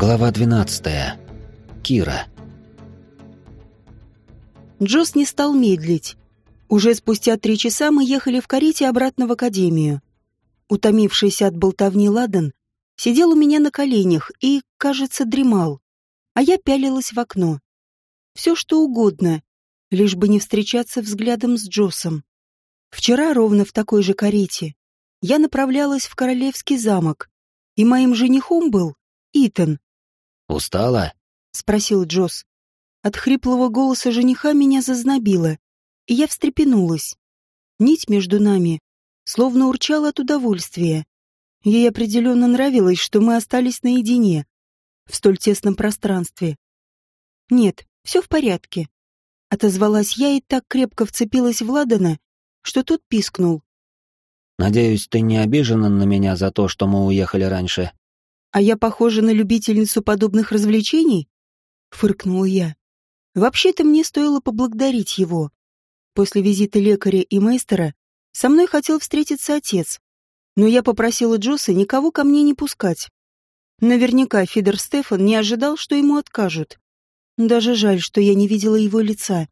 Глава 12. Кира. Джос не стал медлить. Уже спустя три часа мы ехали в карете обратно в академию. Утомившийся от болтовни Ладан сидел у меня на коленях и, кажется, дремал, а я пялилась в окно. Все что угодно, лишь бы не встречаться взглядом с Джосом. Вчера ровно в такой же карете я направлялась в Королевский замок, и моим женихом был Итан. «Устала?» — спросил Джос. От хриплого голоса жениха меня зазнобило, и я встрепенулась. Нить между нами словно урчала от удовольствия. Ей определенно нравилось, что мы остались наедине, в столь тесном пространстве. «Нет, все в порядке», — отозвалась я и так крепко вцепилась в Ладана, что тот пискнул. «Надеюсь, ты не обижена на меня за то, что мы уехали раньше?» «А я похожа на любительницу подобных развлечений?» — фыркнула я. «Вообще-то мне стоило поблагодарить его. После визита лекаря и мейстера со мной хотел встретиться отец, но я попросила Джоса никого ко мне не пускать. Наверняка Фидер Стефан не ожидал, что ему откажут. Даже жаль, что я не видела его лица.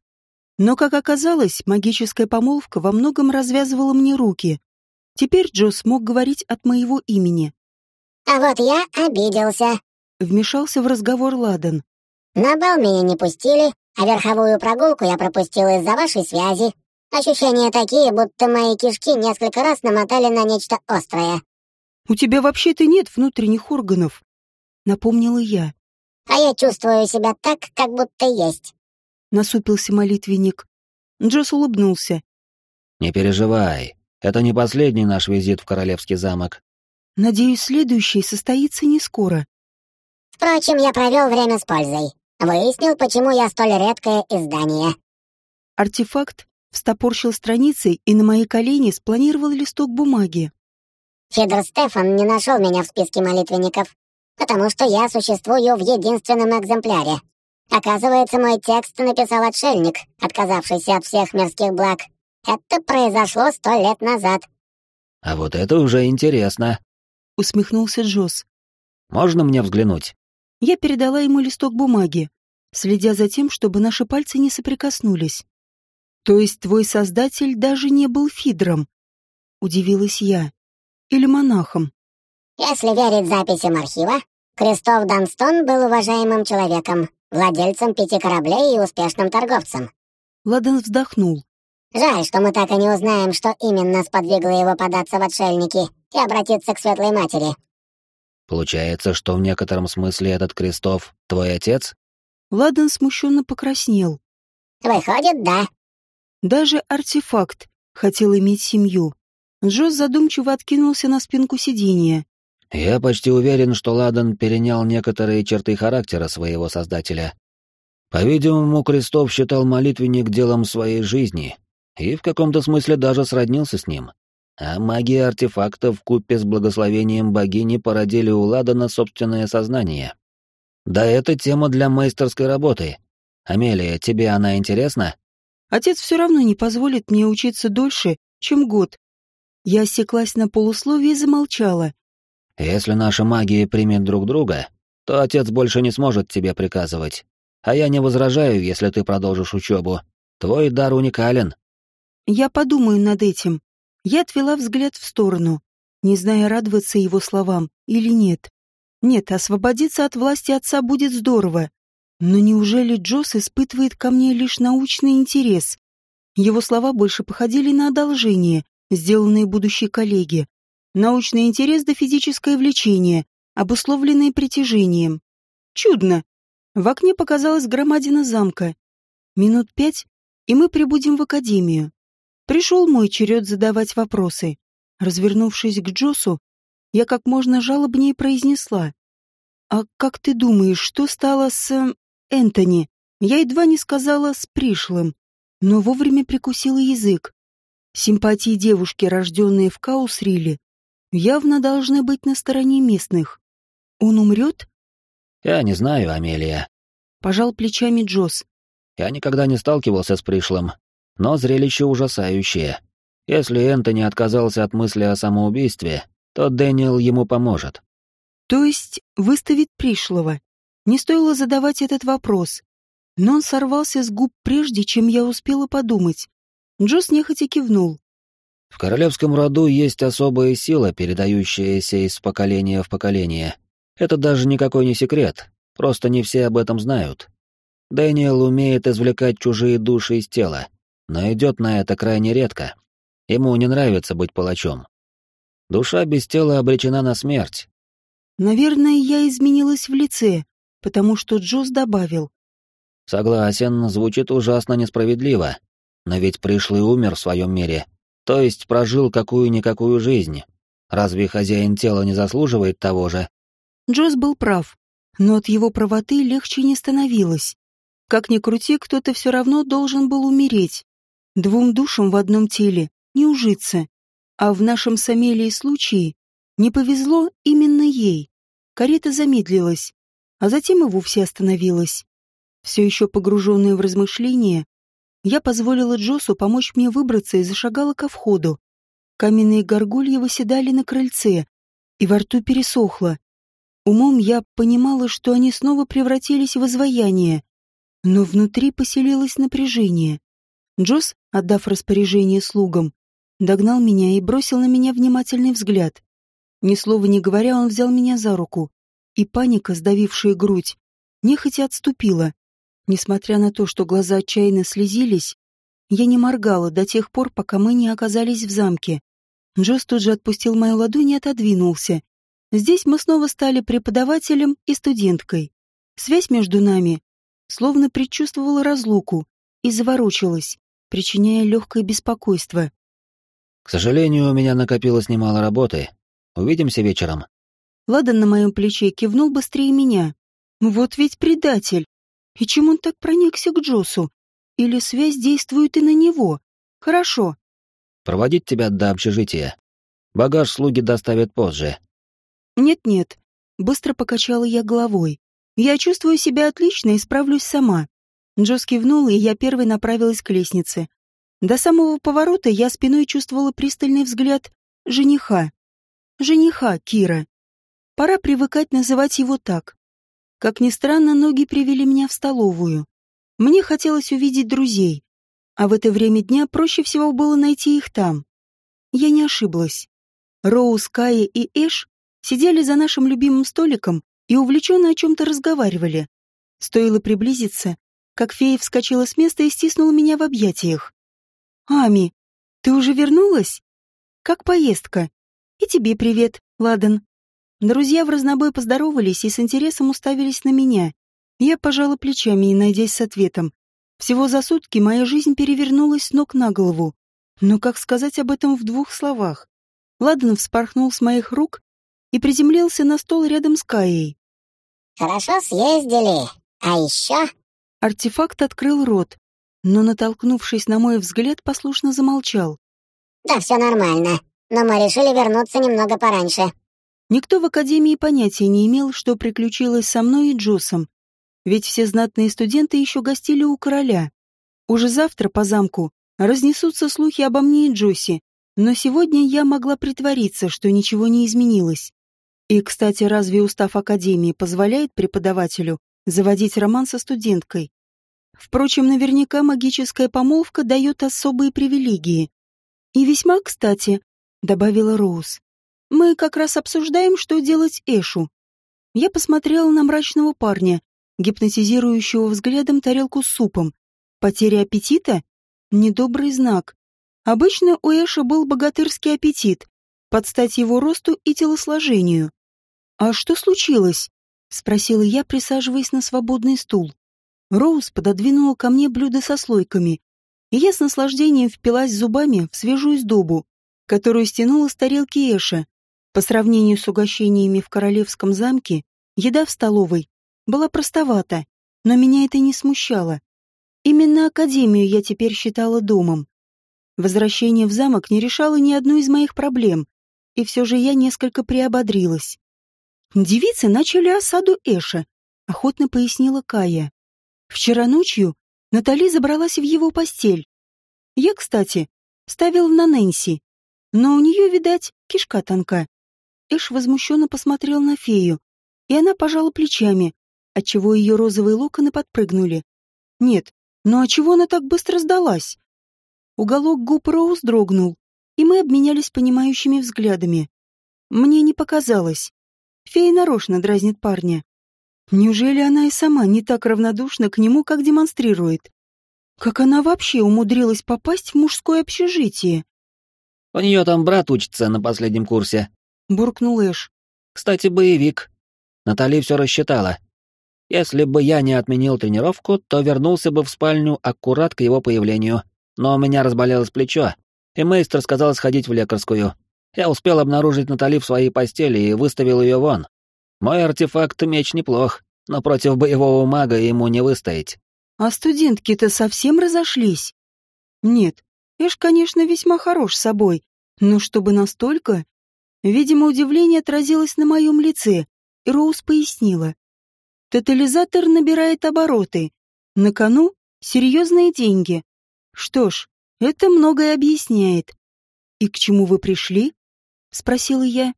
Но, как оказалось, магическая помолвка во многом развязывала мне руки. Теперь Джос мог говорить от моего имени. А вот я обиделся. Вмешался в разговор Ладан. На бал меня не пустили, а верховую прогулку я пропустил из-за вашей связи. Ощущения такие, будто мои кишки несколько раз намотали на нечто острое. «У тебя вообще-то нет внутренних органов», — напомнила я. «А я чувствую себя так, как будто есть», — насупился молитвенник. Джос улыбнулся. «Не переживай, это не последний наш визит в Королевский замок. Надеюсь, следующий состоится не скоро. Впрочем, я провел время с пользой. Выяснил, почему я столь редкое издание. Артефакт встопорщил страницы и на мои колени спланировал листок бумаги. Федор Стефан не нашел меня в списке молитвенников, потому что я существую в единственном экземпляре. Оказывается, мой текст написал отшельник, отказавшийся от всех мирских благ. Это произошло сто лет назад. А вот это уже интересно усмехнулся Джосс. Можно мне взглянуть? Я передала ему листок бумаги, следя за тем, чтобы наши пальцы не соприкоснулись. То есть твой создатель даже не был фидром? Удивилась я. Или монахом? Если верить записям архива, Кристоф Данстон был уважаемым человеком, владельцем пяти кораблей и успешным торговцем. Ладен вздохнул. Жаль, что мы так и не узнаем, что именно сподвигло его податься в отшельники и обратиться к Светлой Матери. Получается, что в некотором смысле этот Крестов твой отец? Ладан смущенно покраснел. Выходит, да. Даже артефакт хотел иметь семью. Джос задумчиво откинулся на спинку сиденья. Я почти уверен, что Ладан перенял некоторые черты характера своего создателя. По-видимому, Крестов считал молитвенник делом своей жизни и в каком-то смысле даже сроднился с ним. А магия артефактов купе с благословением богини породили у Ладана собственное сознание. Да это тема для майстерской работы. Амелия, тебе она интересна? Отец все равно не позволит мне учиться дольше, чем год. Я осеклась на полусловие и замолчала. Если наша магия примет друг друга, то отец больше не сможет тебе приказывать. А я не возражаю, если ты продолжишь учебу. Твой дар уникален. Я подумаю над этим. Я отвела взгляд в сторону, не зная, радоваться его словам или нет. Нет, освободиться от власти отца будет здорово. Но неужели Джосс испытывает ко мне лишь научный интерес? Его слова больше походили на одолжение, сделанное будущей коллеге. Научный интерес да физическое влечение, обусловленное притяжением. Чудно. В окне показалась громадина замка. Минут пять, и мы прибудем в академию. Пришел мой черед задавать вопросы. Развернувшись к Джосу, я как можно жалобнее произнесла. «А как ты думаешь, что стало с... Э, Энтони?» Я едва не сказала «с пришлым», но вовремя прикусила язык. Симпатии девушки, рожденные в Каусриле, явно должны быть на стороне местных. Он умрет? Я не знаю, Амелия. Пожал плечами Джос. Я никогда не сталкивался с пришлым, но зрелище ужасающее. Если Энтони отказался от мысли о самоубийстве, то Дэниел ему поможет. То есть выставит пришлого. Не стоило задавать этот вопрос. Но он сорвался с губ прежде, чем я успела подумать. Джос нехотя кивнул. В королевском роду есть особая сила, передающаяся из поколения в поколение. Это даже никакой не секрет, просто не все об этом знают. Дэниел умеет извлекать чужие души из тела, но идет на это крайне редко. Ему не нравится быть палачом. Душа без тела обречена на смерть. Наверное, я изменилась в лице, потому что Джоз добавил. Согласен, звучит ужасно несправедливо. Но ведь пришлый умер в своем мире, то есть прожил какую-никакую жизнь. Разве хозяин тела не заслуживает того же? Джоз был прав, но от его правоты легче не становилось. Как ни крути, кто-то все равно должен был умереть. Двум душам в одном теле не ужиться. А в нашем с Амелией случае не повезло именно ей. Карета замедлилась, а затем и вовсе остановилась. Все еще погруженная в размышления, я позволила Джосу помочь мне выбраться и зашагала ко входу. Каменные горгульи выседали на крыльце, и во рту пересохло. Умом я понимала, что они снова превратились в изваяние, но внутри поселилось напряжение. Джос, отдав распоряжение слугам, догнал меня и бросил на меня внимательный взгляд. Ни слова не говоря, он взял меня за руку, и паника, сдавившая грудь, нехотя отступила. Несмотря на то, что глаза отчаянно слезились, я не моргала до тех пор, пока мы не оказались в замке. Джос тут же отпустил мою ладонь и отодвинулся. Здесь мы снова стали преподавателем и студенткой. Связь между нами словно предчувствовала разлуку и заворочилась, причиняя легкое беспокойство. «К сожалению, у меня накопилось немало работы. Увидимся вечером». Ладан на моем плече кивнул быстрее меня. «Вот ведь предатель! И чем он так проникся к Джосу? Или связь действует и на него? Хорошо. Проводить тебя до общежития. Багаж слуги доставят позже. Нет-нет. Быстро покачала я головой. Я чувствую себя отлично и справлюсь сама. Джос кивнул, и я первой направилась к лестнице. До самого поворота я спиной чувствовала пристальный взгляд жениха. Жениха, Кира. Пора привыкать называть его так. Как ни странно, ноги привели меня в столовую. Мне хотелось увидеть друзей, а в это время дня проще всего было найти их там. Я не ошиблась. Роуз, Кая и Эш сидели за нашим любимым столиком и увлеченно о чем-то разговаривали. Стоило приблизиться, как фея вскочила с места и стиснула меня в объятиях. «Ами, ты уже вернулась? Как поездка? И тебе привет, Ладан». Друзья в разнобой поздоровались и с интересом уставились на меня. Я пожала плечами, и найдясь с ответом. Всего за сутки моя жизнь перевернулась с ног на голову. Но как сказать об этом в двух словах? Ладан вспорхнул с моих рук и приземлился на стол рядом с Каей. «Хорошо съездили. А еще...» Артефакт открыл рот, но, натолкнувшись на мой взгляд, послушно замолчал. «Да все нормально, но мы решили вернуться немного пораньше. Никто в Академии понятия не имел, что приключилось со мной и Джосом, ведь все знатные студенты еще гостили у короля. Уже завтра по замку разнесутся слухи обо мне и Джосе, но сегодня я могла притвориться, что ничего не изменилось. И, кстати, разве устав Академии позволяет преподавателю заводить роман со студенткой? Впрочем, наверняка магическая помолвка дает особые привилегии. И весьма кстати, добавила Роуз. Мы как раз обсуждаем, что делать Эшу. Я посмотрела на мрачного парня, гипнотизирующего взглядом тарелку с супом. Потеря аппетита? Недобрый знак. Обычно у Эша был богатырский аппетит, под стать его росту и телосложению. «А что случилось?» — спросила я, присаживаясь на свободный стул. Роуз пододвинула ко мне блюдо со слойками, и я с наслаждением впилась зубами в свежую сдобу, которую стянула с тарелки Эша, по сравнению с угощениями в королевском замке, еда в столовой была простовата, но меня это не смущало. Именно академию я теперь считала домом. Возвращение в замок не решало ни одну из моих проблем, и все же я несколько приободрилась. Девицы начали осаду Эша, охотно пояснила Кая. Вчера ночью Натали забралась в его постель. Я, кстати, ставил на Нэнси, но у нее, видать, кишка тонка. Эш возмущенно посмотрел на фею, и она пожала плечами, отчего ее розовые локоны подпрыгнули. Нет, ну а чего она так быстро сдалась? Уголок губ Роуз дрогнул, и мы обменялись понимающими взглядами. Мне не показалось. Фея нарочно дразнит парня. Неужели она и сама не так равнодушна к нему, как демонстрирует? Как она вообще умудрилась попасть в мужское общежитие? «У нее там брат учится на последнем курсе», — буркнул Эш. «Кстати, боевик. Натали все рассчитала. Если бы я не отменил тренировку, то вернулся бы в спальню аккурат к его появлению. Но у меня разболелось плечо, и мейстер сказал сходить в лекарскую. Я успел обнаружить Натали в своей постели и выставил ее вон. Мой артефакт меч неплох, но против боевого мага ему не выстоять. А студентки-то совсем разошлись? Нет, Эш, конечно, весьма хорош собой, но чтобы настолько... Видимо, удивление отразилось на моем лице, и Роуз пояснила. Тотализатор набирает обороты. На кону серьезные деньги. Что ж, это многое объясняет. «И к чему вы пришли?» — спросила я.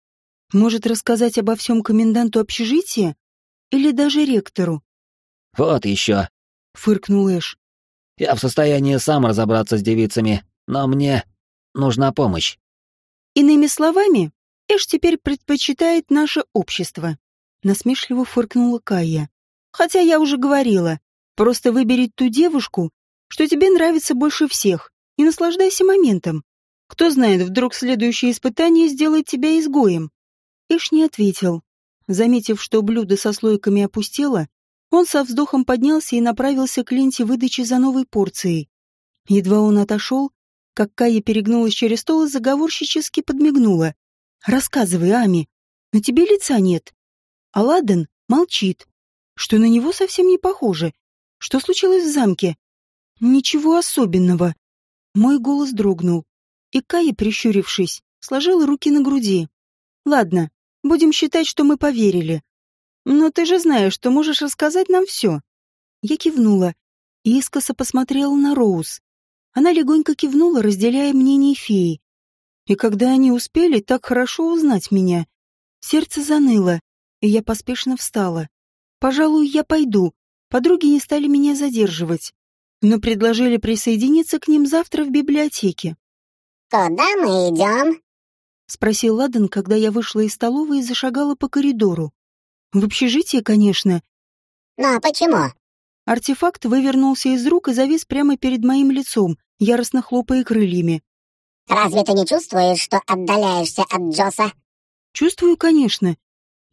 «Может, рассказать обо всем коменданту общежития? Или даже ректору?» «Вот еще», — фыркнул Эш. «Я в состоянии сам разобраться с девицами, но мне нужна помощь». Иными словами, Эш теперь предпочитает наше общество. Насмешливо фыркнула Кая. Хотя я уже говорила, просто выбери ту девушку, что тебе нравится больше всех, и наслаждайся моментом. Кто знает, вдруг следующее испытание сделает тебя изгоем. Иш не ответил. Заметив, что блюдо со слойками опустело, он со вздохом поднялся и направился к ленте выдачи за новой порцией. Едва он отошел, как Кая перегнулась через стол и заговорщически подмигнула. «Рассказывай, Ами, на тебе лица нет». Аладдин молчит, что на него совсем не похоже. Что случилось в замке? Ничего особенного. Мой голос дрогнул, и Кая, прищурившись, сложила руки на груди. Ладно, будем считать, что мы поверили. Но ты же знаешь, что можешь рассказать нам все. Я кивнула и искоса посмотрела на Роуз. Она легонько кивнула, разделяя мнение феи. И когда они успели так хорошо узнать меня, сердце заныло, и я поспешно встала. Пожалуй, я пойду. Подруги не стали меня задерживать но предложили присоединиться к ним завтра в библиотеке. «Куда мы идем?» — спросил Ладан, когда я вышла из столовой и зашагала по коридору. «В общежитие, конечно». «Но почему?» Артефакт вывернулся из рук и завис прямо перед моим лицом, яростно хлопая крыльями. «Разве ты не чувствуешь, что отдаляешься от Джоса?» «Чувствую, конечно.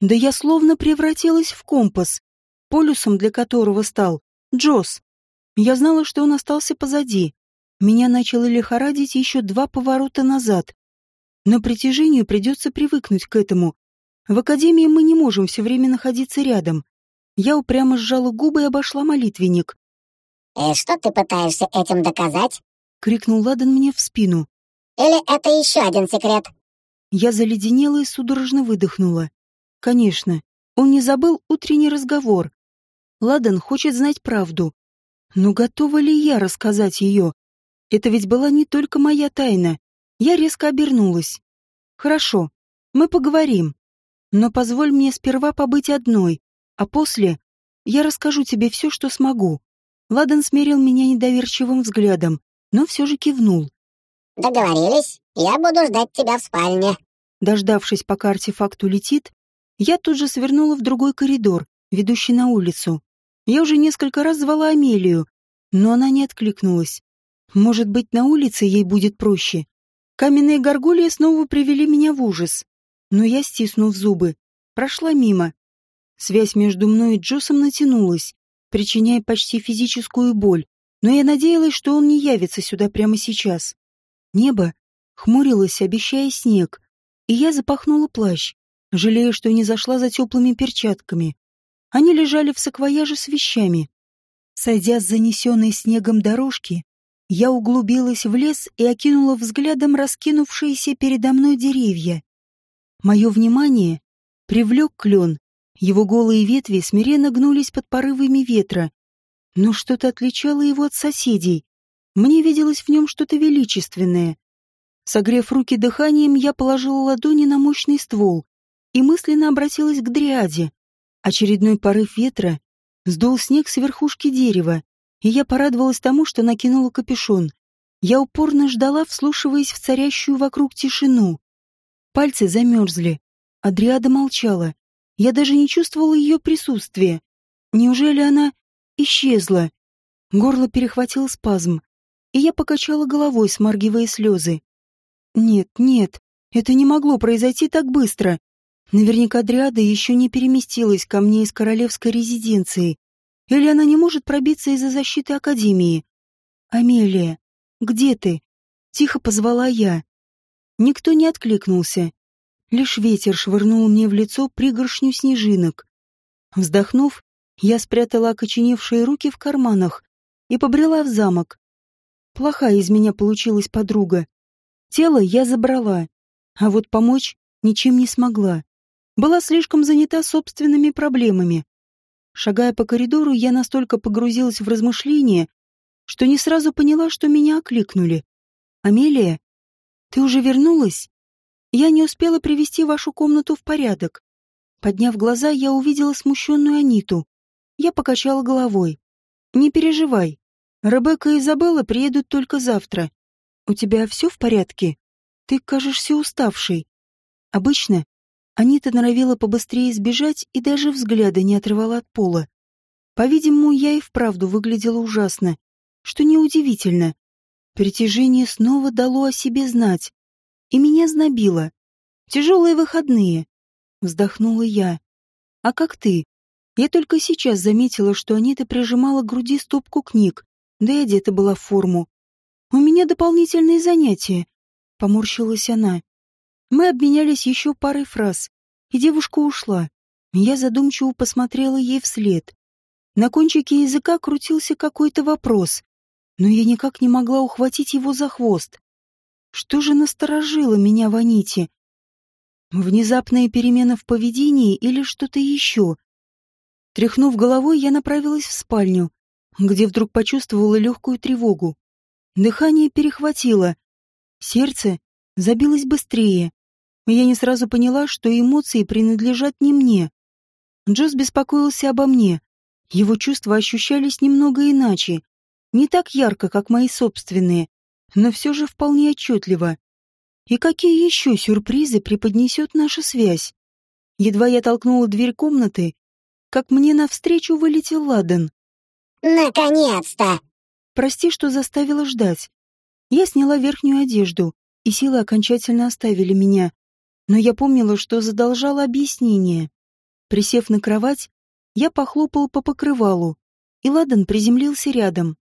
Да я словно превратилась в компас, полюсом для которого стал Джос. Я знала, что он остался позади. Меня начало лихорадить еще два поворота назад. Но притяжению придется привыкнуть к этому. В академии мы не можем все время находиться рядом. Я упрямо сжала губы и обошла молитвенник. «И что ты пытаешься этим доказать?» — крикнул Ладан мне в спину. «Или это еще один секрет?» Я заледенела и судорожно выдохнула. Конечно, он не забыл утренний разговор. Ладан хочет знать правду, но готова ли я рассказать ее? Это ведь была не только моя тайна. Я резко обернулась. Хорошо, мы поговорим. Но позволь мне сперва побыть одной, а после я расскажу тебе все, что смогу. Ладан смерил меня недоверчивым взглядом, но все же кивнул. «Договорились. Я буду ждать тебя в спальне». Дождавшись, пока артефакт улетит, я тут же свернула в другой коридор, ведущий на улицу. Я уже несколько раз звала Амелию, но она не откликнулась. Может быть, на улице ей будет проще. Каменные горгульи снова привели меня в ужас. Но я, стиснув зубы, прошла мимо. Связь между мной и Джосом натянулась, причиняя почти физическую боль, но я надеялась, что он не явится сюда прямо сейчас. Небо хмурилось, обещая снег, и я запахнула плащ, жалея, что не зашла за теплыми перчатками. Они лежали в саквояже с вещами. Сойдя с занесенной снегом дорожки, я углубилась в лес и окинула взглядом раскинувшиеся передо мной деревья. Мое внимание привлек клен. Его голые ветви смиренно гнулись под порывами ветра. Но что-то отличало его от соседей. Мне виделось в нем что-то величественное. Согрев руки дыханием, я положила ладони на мощный ствол и мысленно обратилась к Дриаде. Очередной порыв ветра сдул снег с верхушки дерева, и я порадовалась тому, что накинула капюшон. Я упорно ждала, вслушиваясь в царящую вокруг тишину. Пальцы замерзли. Адриада молчала. Я даже не чувствовала ее присутствия. Неужели она исчезла? Горло перехватил спазм, и я покачала головой, смаргивая слезы. Нет, нет, это не могло произойти так быстро. Наверняка Дриада еще не переместилась ко мне из королевской резиденции. Или она не может пробиться из-за защиты Академии. «Амелия, где ты?» — тихо позвала я. Никто не откликнулся. Лишь ветер швырнул мне в лицо пригоршню снежинок. Вздохнув, я спрятала окоченевшие руки в карманах и побрела в замок. Плохая из меня получилась подруга. Тело я забрала, а вот помочь ничем не смогла. Была слишком занята собственными проблемами. Шагая по коридору, я настолько погрузилась в размышления, что не сразу поняла, что меня окликнули. «Амелия, ты уже вернулась? Я не успела привести вашу комнату в порядок». Подняв глаза, я увидела смущенную Аниту. Я покачала головой. «Не переживай. Ребекка и Изабелла приедут только завтра. У тебя все в порядке? Ты кажешься уставшей. Обычно Анита норовила побыстрее сбежать и даже взгляда не отрывала от пола. По-видимому, я и вправду выглядела ужасно, что неудивительно. Притяжение снова дало о себе знать, и меня знобило. Тяжелые выходные. Вздохнула я. А как ты? Я только сейчас заметила, что Анита прижимала к груди стопку книг, да и одета была в форму. «У меня дополнительные занятия», — поморщилась она. Мы обменялись еще парой фраз, и девушка ушла. Я задумчиво посмотрела ей вслед. На кончике языка крутился какой-то вопрос, но я никак не могла ухватить его за хвост. Что же насторожило меня в Аните? Внезапная перемена в поведении или что-то еще? Тряхнув головой, я направилась в спальню, где вдруг почувствовала легкую тревогу. Дыхание перехватило. Сердце забилось быстрее. Я не сразу поняла, что эмоции принадлежат не мне. Джос беспокоился обо мне. Его чувства ощущались немного иначе. Не так ярко, как мои собственные, но все же вполне отчетливо. И какие еще сюрпризы преподнесет наша связь? Едва я толкнула дверь комнаты, как мне навстречу вылетел Ладен. «Наконец-то!» Прости, что заставила ждать. Я сняла верхнюю одежду, и силы окончательно оставили меня. Но я помнила, что задолжала объяснение. Присев на кровать, я похлопал по покрывалу, и Ладан приземлился рядом.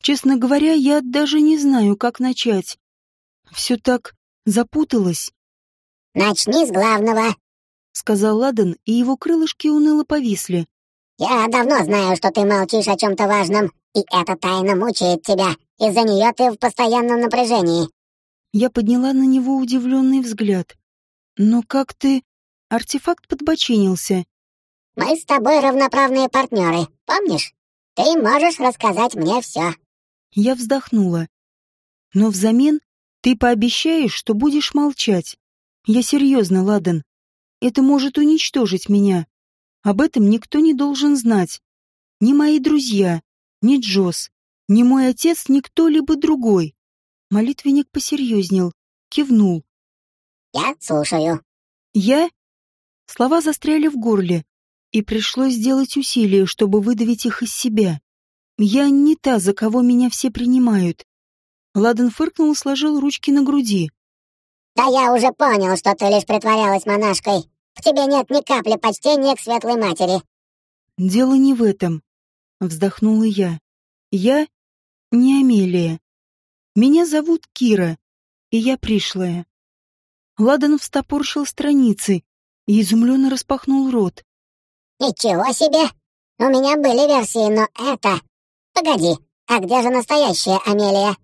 Честно говоря, я даже не знаю, как начать. Все так запуталось. «Начни с главного», — сказал Ладан, и его крылышки уныло повисли. «Я давно знаю, что ты молчишь о чем-то важном, и эта тайна мучает тебя. Из-за нее ты в постоянном напряжении». Я подняла на него удивленный взгляд. «Но как ты...» Артефакт подбочинился. «Мы с тобой равноправные партнеры, помнишь? Ты можешь рассказать мне все». Я вздохнула. «Но взамен ты пообещаешь, что будешь молчать. Я серьезно, Ладан. Это может уничтожить меня. Об этом никто не должен знать. Ни мои друзья, ни Джос, ни мой отец, ни кто-либо другой. Молитвенник посерьезнел, кивнул. «Я слушаю». «Я?» Слова застряли в горле, и пришлось сделать усилие, чтобы выдавить их из себя. «Я не та, за кого меня все принимают». Ладан фыркнул и сложил ручки на груди. «Да я уже понял, что ты лишь притворялась монашкой. В тебе нет ни капли почтения к светлой матери». «Дело не в этом», — вздохнула я. «Я не Амелия. Меня зовут Кира, и я пришлая». Ладан встопорщил страницы и изумленно распахнул рот. «Ничего себе! У меня были версии, но это... Погоди, а где же настоящая Амелия?»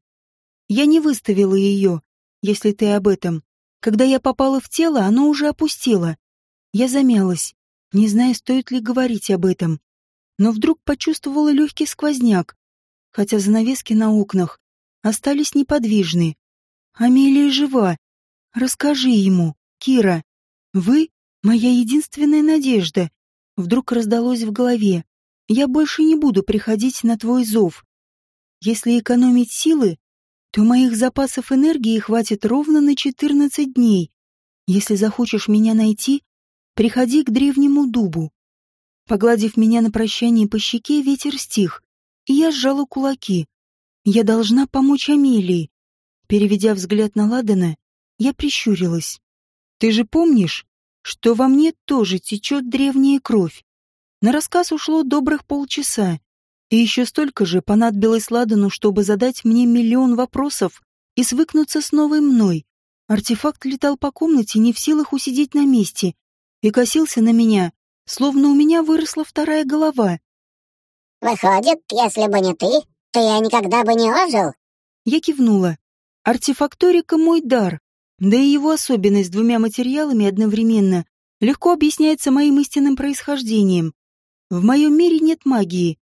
«Я не выставила ее, если ты об этом. Когда я попала в тело, оно уже опустело. Я замялась, не зная, стоит ли говорить об этом. Но вдруг почувствовала легкий сквозняк, хотя занавески на окнах остались неподвижны. Амелия жива. Расскажи ему, Кира. Вы Моя единственная надежда. Вдруг раздалось в голове. Я больше не буду приходить на твой зов. Если экономить силы, то моих запасов энергии хватит ровно на 14 дней. Если захочешь меня найти, приходи к древнему дубу. Погладив меня на прощание по щеке, ветер стих, и я сжала кулаки. Я должна помочь Амелии. Переведя взгляд на Ладана, я прищурилась. Ты же помнишь, что во мне тоже течет древняя кровь? На рассказ ушло добрых полчаса, и еще столько же понадобилось Ладану, чтобы задать мне миллион вопросов и свыкнуться с новой мной. Артефакт летал по комнате, не в силах усидеть на месте, и косился на меня, словно у меня выросла вторая голова. «Выходит, если бы не ты, то я никогда бы не ожил?» Я кивнула. Артефакторика — мой дар, да и его особенность двумя материалами одновременно легко объясняется моим истинным происхождением. В моем мире нет магии.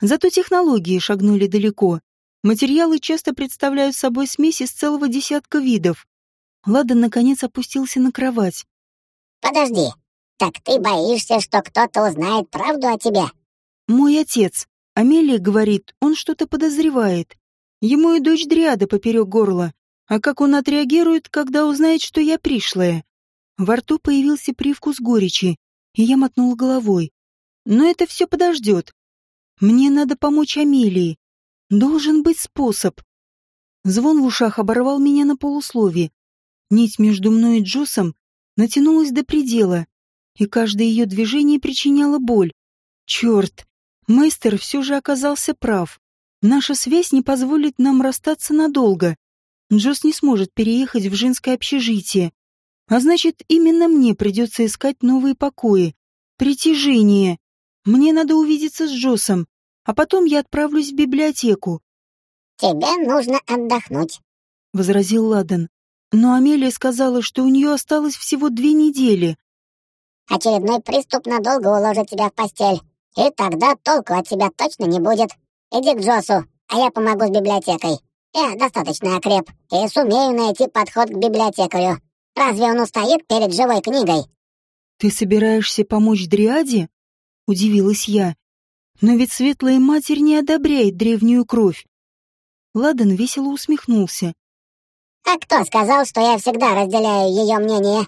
Зато технологии шагнули далеко. Материалы часто представляют собой смесь из целого десятка видов. Ладан наконец опустился на кровать. «Подожди, так ты боишься, что кто-то узнает правду о тебе?» «Мой отец. Амелия говорит, он что-то подозревает. Ему и дочь Дриада поперек горла. А как он отреагирует, когда узнает, что я пришлая?» Во рту появился привкус горечи, и я мотнула головой. Но это все подождет. Мне надо помочь Амелии. Должен быть способ. Звон в ушах оборвал меня на полуслове. Нить между мной и Джосом натянулась до предела, и каждое ее движение причиняло боль. Черт, мастер все же оказался прав. Наша связь не позволит нам расстаться надолго. Джос не сможет переехать в женское общежитие. А значит, именно мне придется искать новые покои. Притяжение. Мне надо увидеться с Джосом, а потом я отправлюсь в библиотеку. «Тебе нужно отдохнуть», — возразил Ладан. Но Амелия сказала, что у нее осталось всего две недели. «Очередной приступ надолго уложит тебя в постель, и тогда толку от тебя точно не будет. Иди к Джосу, а я помогу с библиотекой. Я достаточно окреп и сумею найти подход к библиотекарю. Разве он устоит перед живой книгой?» «Ты собираешься помочь Дриаде?» — удивилась я. «Но ведь Светлая Матерь не одобряет древнюю кровь». Ладан весело усмехнулся. «А кто сказал, что я всегда разделяю ее мнение?